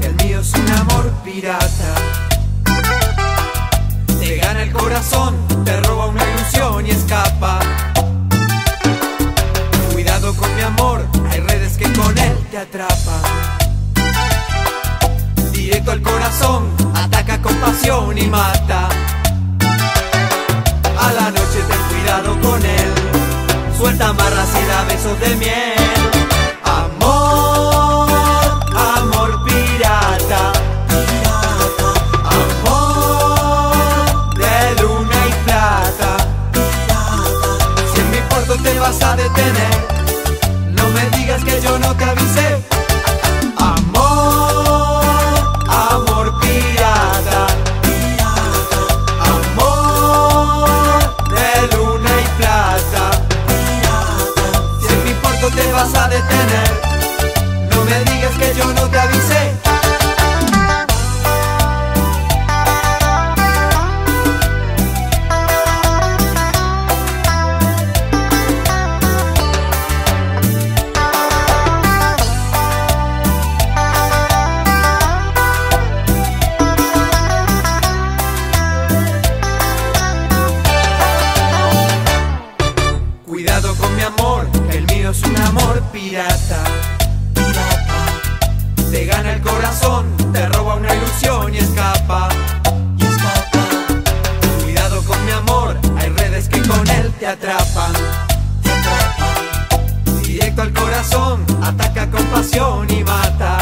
que el mío es un amor pirata. Te gana el corazón, te roba una ilusión y escapa. Cuidado con mi amor, hay redes que con él te atrapan. Directo al corazón, ataca con pasión y mata. A la noche ten cuidado con él, suelta amarras y da besos de miel. Te vas a detener, no me digas que yo no te avisé. Amor pirata. Te gana el corazón, te roba una ilusión y escapa. Y escapa. Cuidado con mi amor, hay redes que con él te atrapan. Te atrapan. Directo al corazón, ataca con pasión y mata.